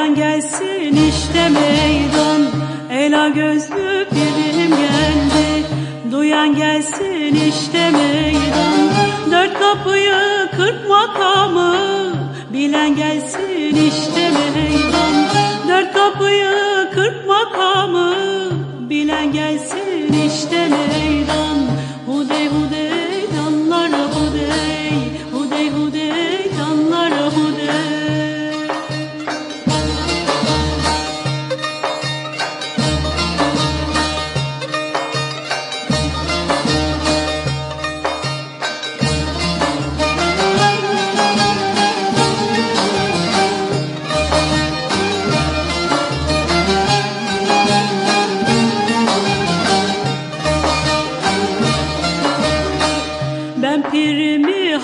Duyan gelsin işte meydan. Ela gözlü pirim geldi. Duyan gelsin işte meydan. Dört kapıyı kırk makamı Bilen gelsin işte meydan. Dört kapıyı kırk makamı Bilen gelsin işte meydan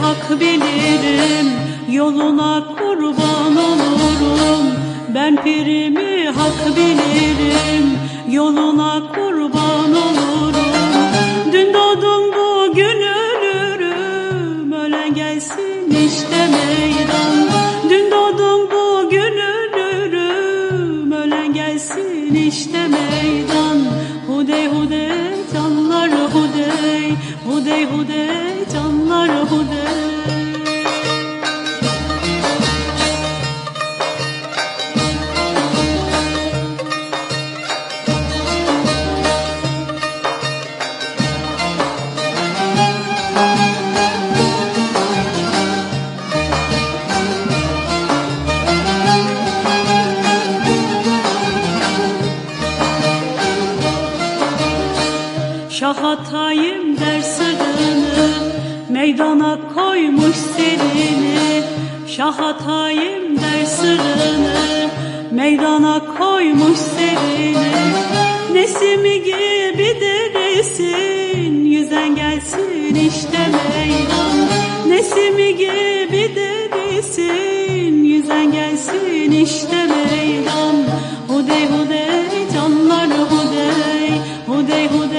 hak bilirim, yoluna kurban olurum. Ben pirimi hak bilirim, yoluna kurban olurum. Dün doğdum bugün ölürüm, ölen gelsin işte meydan. Dün doğdum bugün ölürüm, ölen gelsin işte meydan. Hudey hudey canlar hudey, hudey hudey Şah atayım der sırrını Meydana koymuş serini. Şah atayım der sırrını Meydana koymuş serini. Nesimi gibi derisin Yüzen gelsin işte meydan. Nesimi gibi derisin Yüzen gelsin işte meydan. Hudey hudey canlar hudey Hudey hudey